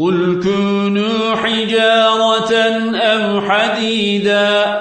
قل كونوا حجارة أو حديدا